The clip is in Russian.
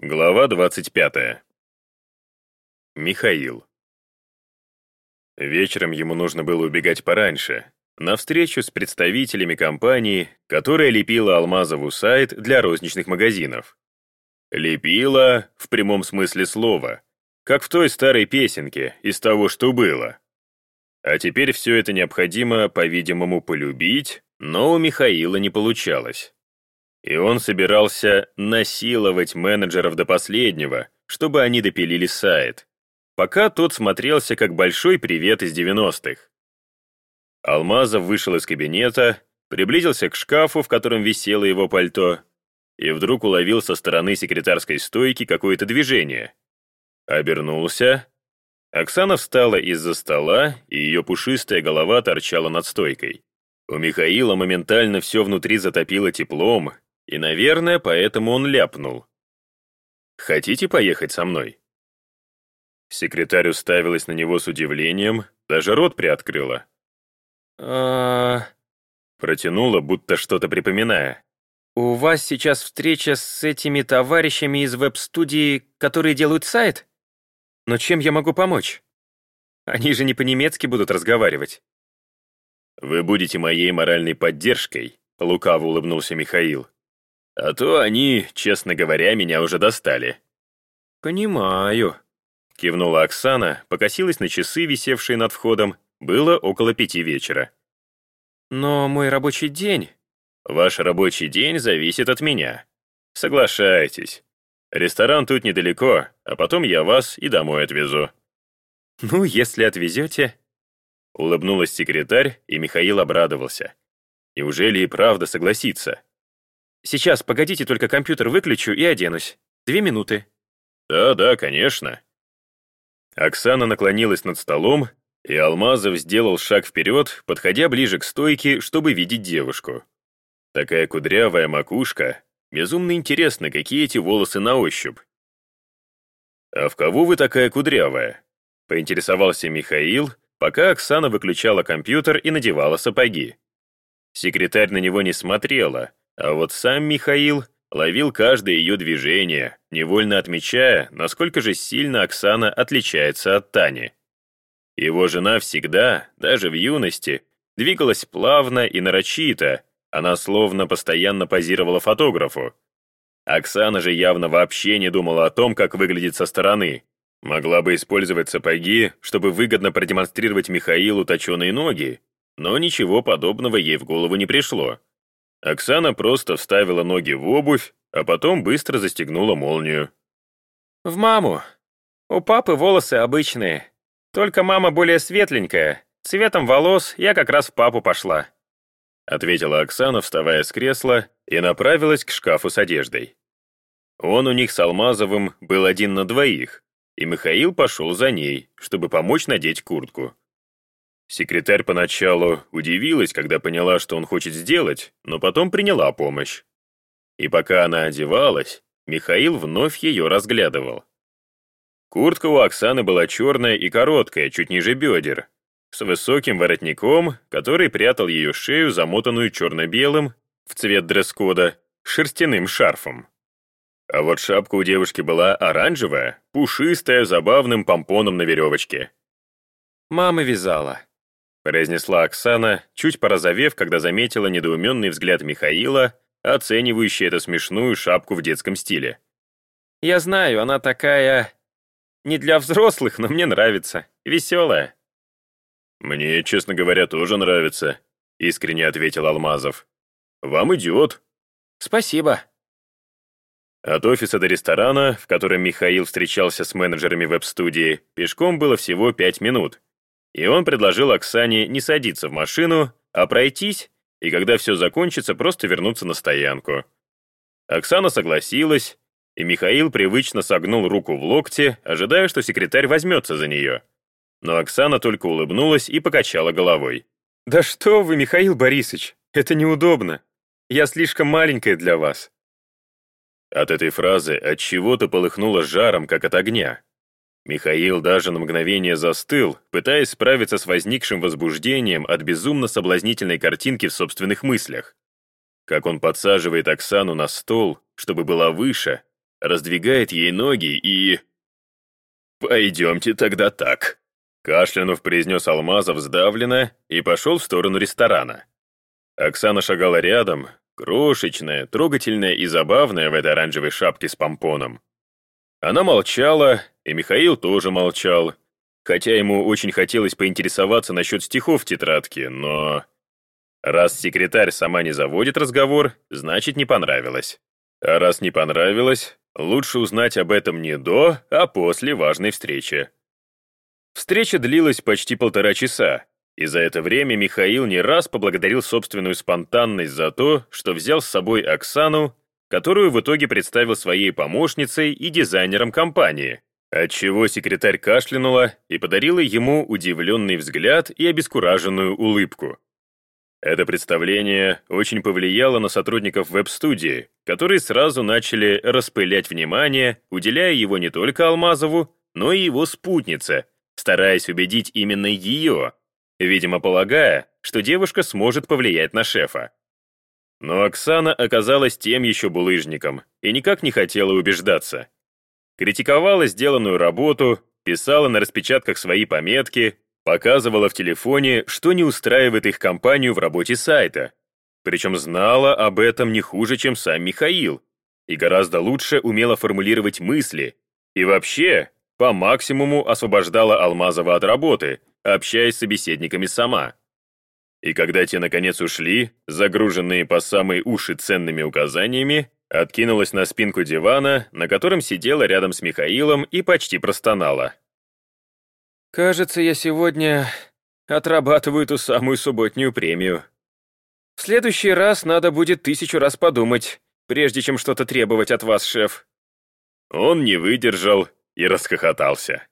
Глава 25. Михаил. Вечером ему нужно было убегать пораньше, на встречу с представителями компании, которая лепила Алмазову сайт для розничных магазинов. Лепила в прямом смысле слова, как в той старой песенке из того, что было. А теперь все это необходимо, по-видимому, полюбить, но у Михаила не получалось. И он собирался насиловать менеджеров до последнего, чтобы они допилили сайт, пока тот смотрелся как большой привет из 90-х. Алмазов вышел из кабинета, приблизился к шкафу, в котором висело его пальто, и вдруг уловил со стороны секретарской стойки какое-то движение. Обернулся. Оксана встала из-за стола, и ее пушистая голова торчала над стойкой. У Михаила моментально все внутри затопило теплом, и, наверное, поэтому он ляпнул. «Хотите поехать со мной?» Секретарь уставилась на него с удивлением, даже рот приоткрыла. а Протянула, будто что-то припоминая. «У вас сейчас встреча с этими товарищами из веб-студии, которые делают сайт? Но чем я могу помочь? Они же не по-немецки будут разговаривать». «Вы будете моей моральной поддержкой», — лукаво улыбнулся Михаил. А то они, честно говоря, меня уже достали». «Понимаю», — кивнула Оксана, покосилась на часы, висевшие над входом. Было около пяти вечера. «Но мой рабочий день...» «Ваш рабочий день зависит от меня. Соглашайтесь. Ресторан тут недалеко, а потом я вас и домой отвезу». «Ну, если отвезете...» Улыбнулась секретарь, и Михаил обрадовался. Неужели и правда согласится? Сейчас, погодите, только компьютер выключу и оденусь. Две минуты». «Да-да, конечно». Оксана наклонилась над столом, и Алмазов сделал шаг вперед, подходя ближе к стойке, чтобы видеть девушку. Такая кудрявая макушка. Безумно интересно, какие эти волосы на ощупь. «А в кого вы такая кудрявая?» — поинтересовался Михаил, пока Оксана выключала компьютер и надевала сапоги. Секретарь на него не смотрела, а вот сам Михаил ловил каждое ее движение, невольно отмечая, насколько же сильно Оксана отличается от Тани. Его жена всегда, даже в юности, двигалась плавно и нарочито, она словно постоянно позировала фотографу. Оксана же явно вообще не думала о том, как выглядит со стороны. Могла бы использовать сапоги, чтобы выгодно продемонстрировать Михаилу точеные ноги, но ничего подобного ей в голову не пришло. Оксана просто вставила ноги в обувь, а потом быстро застегнула молнию. «В маму. У папы волосы обычные. Только мама более светленькая. Цветом волос я как раз в папу пошла», ответила Оксана, вставая с кресла, и направилась к шкафу с одеждой. Он у них с Алмазовым был один на двоих, и Михаил пошел за ней, чтобы помочь надеть куртку. Секретарь поначалу удивилась, когда поняла, что он хочет сделать, но потом приняла помощь. И пока она одевалась, Михаил вновь ее разглядывал. Куртка у Оксаны была черная и короткая, чуть ниже бедер, с высоким воротником, который прятал ее шею, замотанную черно-белым, в цвет дресс-кода, шерстяным шарфом. А вот шапка у девушки была оранжевая, пушистая, забавным помпоном на веревочке. «Мама вязала», произнесла Оксана, чуть порозовев, когда заметила недоуменный взгляд Михаила, оценивающий эту смешную шапку в детском стиле. «Я знаю, она такая... не для взрослых, но мне нравится. Веселая». «Мне, честно говоря, тоже нравится», — искренне ответил Алмазов. «Вам идет». «Спасибо». От офиса до ресторана, в котором Михаил встречался с менеджерами веб-студии, пешком было всего пять минут, и он предложил Оксане не садиться в машину, а пройтись, и когда все закончится, просто вернуться на стоянку. Оксана согласилась, и Михаил привычно согнул руку в локте, ожидая, что секретарь возьмется за нее. Но Оксана только улыбнулась и покачала головой. «Да что вы, Михаил Борисович, это неудобно. Я слишком маленькая для вас». От этой фразы от чего-то полыхнуло жаром, как от огня. Михаил даже на мгновение застыл, пытаясь справиться с возникшим возбуждением от безумно соблазнительной картинки в собственных мыслях. Как он подсаживает Оксану на стол, чтобы была выше, раздвигает ей ноги и... «Пойдемте тогда так», — кашлянув произнес Алмазов сдавленно и пошел в сторону ресторана. Оксана шагала рядом, крошечная, трогательная и забавная в этой оранжевой шапке с помпоном. Она молчала, и Михаил тоже молчал, хотя ему очень хотелось поинтересоваться насчет стихов в тетрадке, но... Раз секретарь сама не заводит разговор, значит, не понравилось. А раз не понравилось, лучше узнать об этом не до, а после важной встречи. Встреча длилась почти полтора часа, и за это время Михаил не раз поблагодарил собственную спонтанность за то, что взял с собой Оксану, которую в итоге представил своей помощницей и дизайнером компании, отчего секретарь кашлянула и подарила ему удивленный взгляд и обескураженную улыбку. Это представление очень повлияло на сотрудников веб-студии, которые сразу начали распылять внимание, уделяя его не только Алмазову, но и его спутнице, стараясь убедить именно ее, видимо, полагая, что девушка сможет повлиять на шефа. Но Оксана оказалась тем еще булыжником и никак не хотела убеждаться. Критиковала сделанную работу, писала на распечатках свои пометки, Показывала в телефоне, что не устраивает их компанию в работе сайта. Причем знала об этом не хуже, чем сам Михаил. И гораздо лучше умела формулировать мысли. И вообще, по максимуму освобождала Алмазова от работы, общаясь с собеседниками сама. И когда те наконец ушли, загруженные по самые уши ценными указаниями, откинулась на спинку дивана, на котором сидела рядом с Михаилом и почти простонала. Кажется, я сегодня отрабатываю ту самую субботнюю премию. В следующий раз надо будет тысячу раз подумать, прежде чем что-то требовать от вас, шеф. Он не выдержал и расхохотался.